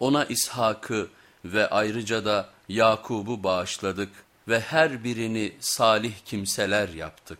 Ona İshak'ı ve ayrıca da Yakub'u bağışladık ve her birini salih kimseler yaptık.